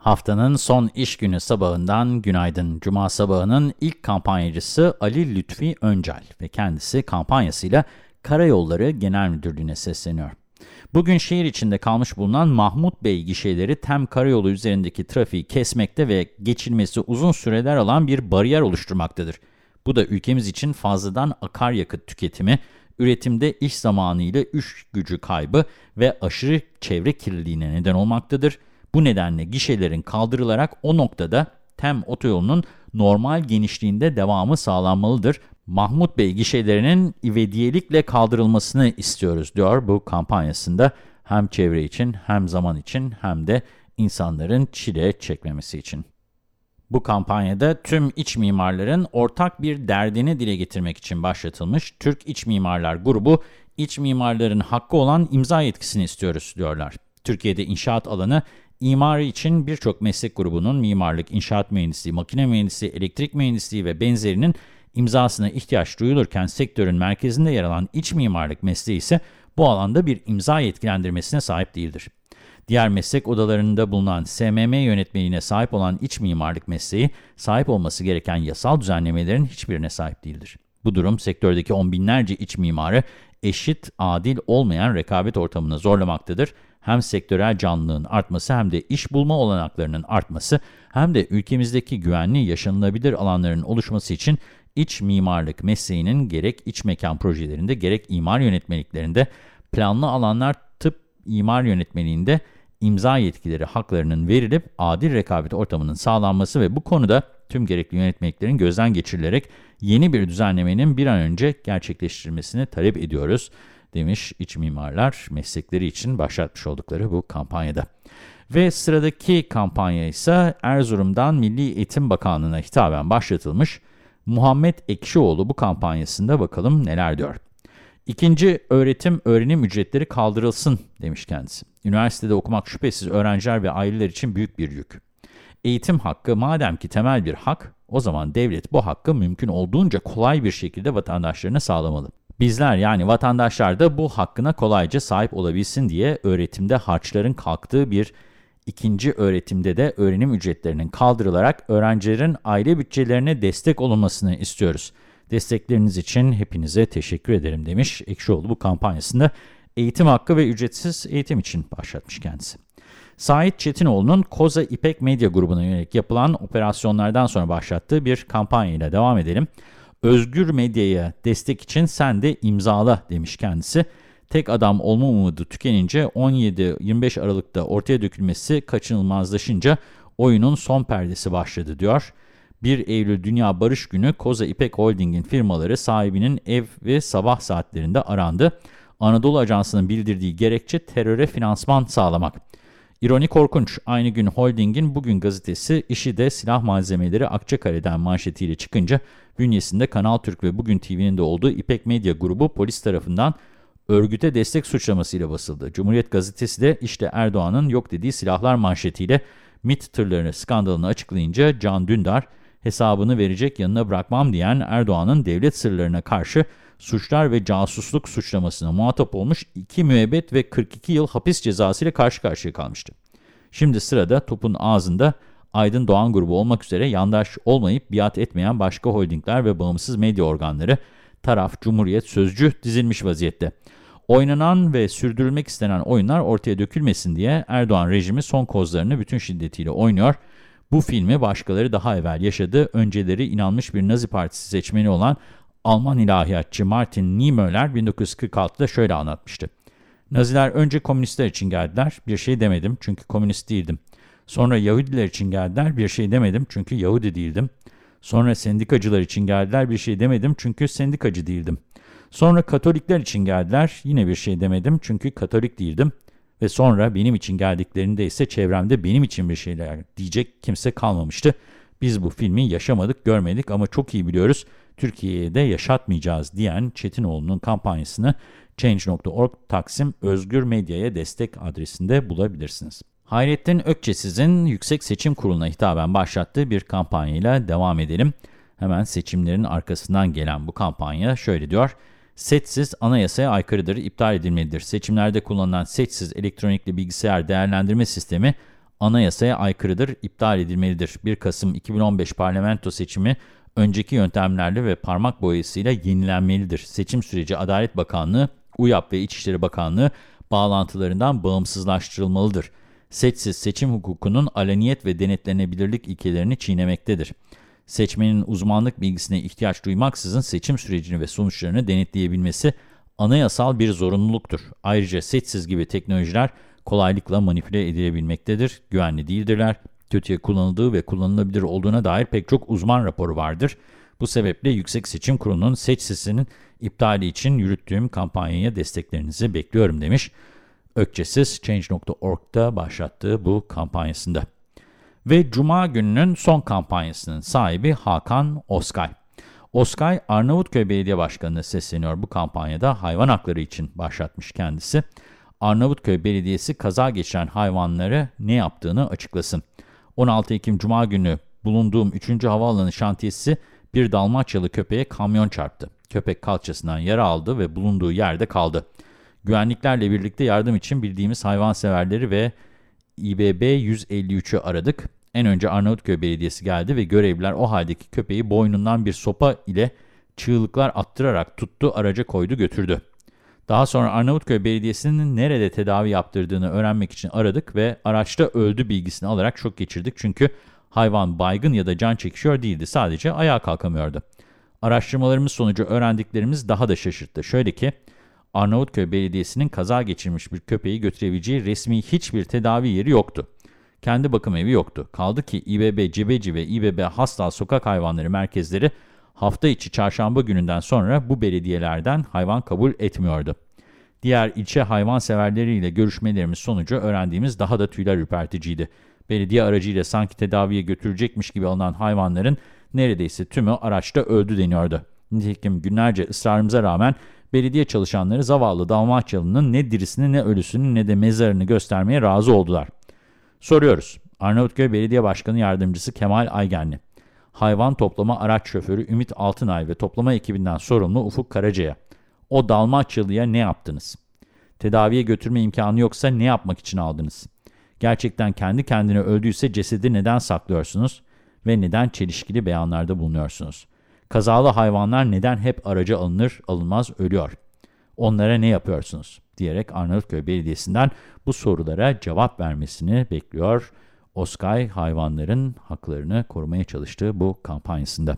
Haftanın son iş günü sabahından günaydın. Cuma sabahının ilk kampanyacısı Ali Lütfi Öncel ve kendisi kampanyasıyla Karayolları Genel Müdürlüğü'ne sesleniyor. Bugün şehir içinde kalmış bulunan Mahmut Bey gişeleri TEM karayolu üzerindeki trafiği kesmekte ve geçilmesi uzun süreler alan bir bariyer oluşturmaktadır. Bu da ülkemiz için fazladan akaryakıt tüketimi, üretimde iş zamanı ile iş gücü kaybı ve aşırı çevre kirliliğine neden olmaktadır. Bu nedenle gişelerin kaldırılarak o noktada TEM otoyolunun normal genişliğinde devamı sağlanmalıdır. Mahmut Bey gişelerinin ivediyelikle kaldırılmasını istiyoruz diyor bu kampanyasında. Hem çevre için hem zaman için hem de insanların çile çekmemesi için. Bu kampanyada tüm iç mimarların ortak bir derdini dile getirmek için başlatılmış Türk İç Mimarlar Grubu, iç mimarların hakkı olan imza yetkisini istiyoruz diyorlar. Türkiye'de inşaat alanı İmar için birçok meslek grubunun mimarlık, inşaat mühendisliği, makine mühendisliği, elektrik mühendisliği ve benzerinin imzasına ihtiyaç duyulurken sektörün merkezinde yer alan iç mimarlık mesleği ise bu alanda bir imza yetkilendirmesine sahip değildir. Diğer meslek odalarında bulunan SMM yönetmeliğine sahip olan iç mimarlık mesleği, sahip olması gereken yasal düzenlemelerin hiçbirine sahip değildir. Bu durum sektördeki on binlerce iç mimarı eşit, adil olmayan rekabet ortamına zorlamaktadır hem sektörel canlılığın artması hem de iş bulma olanaklarının artması hem de ülkemizdeki güvenli yaşanılabilir alanların oluşması için iç mimarlık mesleğinin gerek iç mekan projelerinde gerek imar yönetmeliklerinde planlı alanlar tıp imar yönetmeliğinde imza yetkileri haklarının verilip adil rekabet ortamının sağlanması ve bu konuda tüm gerekli yönetmeliklerin gözden geçirilerek yeni bir düzenlemenin bir an önce gerçekleştirilmesini talep ediyoruz demiş iç mimarlar meslekleri için başlatmış oldukları bu kampanyada. Ve sıradaki kampanya ise Erzurum'dan Milli Eğitim Bakanlığı'na hitaben başlatılmış Muhammed Ekşioğlu bu kampanyasında bakalım neler diyor. İkinci öğretim öğrenim ücretleri kaldırılsın demiş kendisi. Üniversitede okumak şüphesiz öğrenciler ve aileler için büyük bir yük. Eğitim hakkı madem ki temel bir hak, o zaman devlet bu hakkı mümkün olduğunca kolay bir şekilde vatandaşlarına sağlamalı. Bizler yani vatandaşlar da bu hakkına kolayca sahip olabilsin diye öğretimde harçların kalktığı bir ikinci öğretimde de öğrenim ücretlerinin kaldırılarak öğrencilerin aile bütçelerine destek olunmasını istiyoruz. Destekleriniz için hepinize teşekkür ederim demiş Ekşioğlu bu kampanyasında eğitim hakkı ve ücretsiz eğitim için başlatmış kendisi. Sait Çetinoğlu'nun Koza İpek Medya grubuna yönelik yapılan operasyonlardan sonra başlattığı bir kampanya ile devam edelim. Özgür medyaya destek için sen de imzala demiş kendisi. Tek adam olma umudu tükenince 17-25 Aralık'ta ortaya dökülmesi kaçınılmazlaşınca oyunun son perdesi başladı diyor. 1 Eylül Dünya Barış Günü Koza İpek Holding'in firmaları sahibinin ev ve sabah saatlerinde arandı. Anadolu Ajansı'nın bildirdiği gerekçe teröre finansman sağlamak. İroni korkunç. Aynı gün Holding'in Bugün gazetesi işi de silah malzemeleri Akçakale'den manşetiyle çıkınca bünyesinde Kanal Türk ve Bugün TV'nin de olduğu İpek Medya grubu polis tarafından örgüte destek suçlamasıyla basıldı. Cumhuriyet gazetesi de işte Erdoğan'ın yok dediği silahlar manşetiyle MIT tırlarını skandalını açıklayınca Can Dündar hesabını verecek yanına bırakmam diyen Erdoğan'ın devlet sırlarına karşı suçlar ve casusluk suçlamasına muhatap olmuş 2 müebbet ve 42 yıl hapis cezası ile karşı karşıya kalmıştı. Şimdi sırada topun ağzında Aydın Doğan grubu olmak üzere yandaş olmayıp biat etmeyen başka holdingler ve bağımsız medya organları, taraf, cumhuriyet, sözcü dizilmiş vaziyette. Oynanan ve sürdürülmek istenen oyunlar ortaya dökülmesin diye Erdoğan rejimi son kozlarını bütün şiddetiyle oynuyor. Bu filmi başkaları daha evvel yaşadı. Önceleri inanmış bir Nazi Partisi seçmeni olan Alman ilahiyatçı Martin Niemöller 1946'da şöyle anlatmıştı. Naziler önce komünistler için geldiler, bir şey demedim çünkü komünist değildim. Sonra Yahudiler için geldiler, bir şey demedim çünkü Yahudi değildim. Sonra sendikacılar için geldiler, bir şey demedim çünkü sendikacı değildim. Sonra Katolikler için geldiler, yine bir şey demedim çünkü Katolik değildim. Ve sonra benim için geldiklerinde ise çevremde benim için bir şeyler diyecek kimse kalmamıştı. Biz bu filmi yaşamadık, görmedik ama çok iyi biliyoruz. Türkiye'ye de yaşatmayacağız diyen Çetinoğlu'nun kampanyasını Change.org Taksim Özgür Medya'ya destek adresinde bulabilirsiniz. Hayrettin Ökçesiz'in Yüksek Seçim Kurulu'na hitaben başlattığı bir kampanyayla devam edelim. Hemen seçimlerin arkasından gelen bu kampanya şöyle diyor. Setsiz anayasaya aykırıdır, iptal edilmelidir. Seçimlerde kullanılan setsiz elektronikli bilgisayar değerlendirme sistemi anayasaya aykırıdır, iptal edilmelidir. 1 Kasım 2015 parlamento seçimi önceki yöntemlerle ve parmak boyasıyla yenilenmelidir. Seçim süreci Adalet Bakanlığı, UYAP ve İçişleri Bakanlığı bağlantılarından bağımsızlaştırılmalıdır. Seçsiz seçim hukukunun alaniyet ve denetlenebilirlik ilkelerini çiğnemektedir. Seçmenin uzmanlık bilgisine ihtiyaç duymaksızın seçim sürecini ve sonuçlarını denetleyebilmesi anayasal bir zorunluluktur. Ayrıca seçsiz gibi teknolojiler kolaylıkla manipüle edilebilmektedir, güvenli değildirler, kötüye kullanıldığı ve kullanılabilir olduğuna dair pek çok uzman raporu vardır. Bu sebeple Yüksek Seçim Kurulu'nun seçsizinin iptali için yürüttüğüm kampanyaya desteklerinizi bekliyorum demiş. Ökçesiz Change.org'da başlattığı bu kampanyasında. Ve Cuma gününün son kampanyasının sahibi Hakan Oskay. Oskay, Arnavutköy Belediye Başkanı'na sesleniyor bu kampanyada hayvan hakları için başlatmış kendisi. Arnavutköy Belediyesi kaza geçiren hayvanları ne yaptığını açıklasın. 16 Ekim Cuma günü bulunduğum 3. Havaalanı şantiyesi bir Dalmaçyalı köpeğe kamyon çarptı. Köpek kalçasından yara aldı ve bulunduğu yerde kaldı. Güvenliklerle birlikte yardım için bildiğimiz hayvanseverleri ve İBB 153'ü aradık. En önce Arnavutköy Belediyesi geldi ve görevliler o haldeki köpeği boynundan bir sopa ile çığlıklar attırarak tuttu, araca koydu götürdü. Daha sonra Arnavutköy Belediyesi'nin nerede tedavi yaptırdığını öğrenmek için aradık ve araçta öldü bilgisini alarak şok geçirdik. Çünkü hayvan baygın ya da can çekişiyor değildi, sadece ayağa kalkamıyordu. Araştırmalarımız sonucu öğrendiklerimiz daha da şaşırttı. Şöyle ki, Arnavutköy Belediyesi'nin kaza geçirmiş bir köpeği götürebileceği resmi hiçbir tedavi yeri yoktu. Kendi bakım evi yoktu. Kaldı ki İBB Cebeci ve İBB Hastal Sokak Hayvanları Merkezleri hafta içi çarşamba gününden sonra bu belediyelerden hayvan kabul etmiyordu. Diğer ilçe hayvanseverleriyle görüşmelerimiz sonucu öğrendiğimiz daha da tüyler ürperticiydi. Belediye aracıyla sanki tedaviye götürecekmiş gibi alınan hayvanların neredeyse tümü araçta öldü deniyordu. Nitekim günlerce ısrarımıza rağmen belediye çalışanları zavallı Dalmaçyalı'nın ne dirisini ne ölüsünü ne de mezarını göstermeye razı oldular. Soruyoruz. Arnavutköy Belediye Başkanı Yardımcısı Kemal Aygenli, hayvan toplama araç şoförü Ümit Altınay ve toplama ekibinden sorumlu Ufuk Karaca'ya, o Dalmaçyalı'ya ne yaptınız? Tedaviye götürme imkanı yoksa ne yapmak için aldınız? Gerçekten kendi kendine öldüyse cesedi neden saklıyorsunuz ve neden çelişkili beyanlarda bulunuyorsunuz? Kazalı hayvanlar neden hep araca alınır alınmaz ölüyor? Onlara ne yapıyorsunuz? diyerek Arnavutköy Belediyesi'nden bu sorulara cevap vermesini bekliyor. Oskay hayvanların haklarını korumaya çalıştığı bu kampanyasında.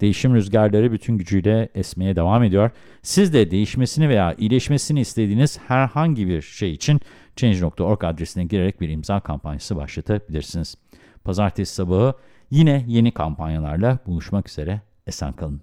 Değişim rüzgarları bütün gücüyle esmeye devam ediyor. Siz de değişmesini veya iyileşmesini istediğiniz herhangi bir şey için Change.org adresine girerek bir imza kampanyası başlatabilirsiniz. Pazartesi sabahı yine yeni kampanyalarla buluşmak üzere. Esen kalın.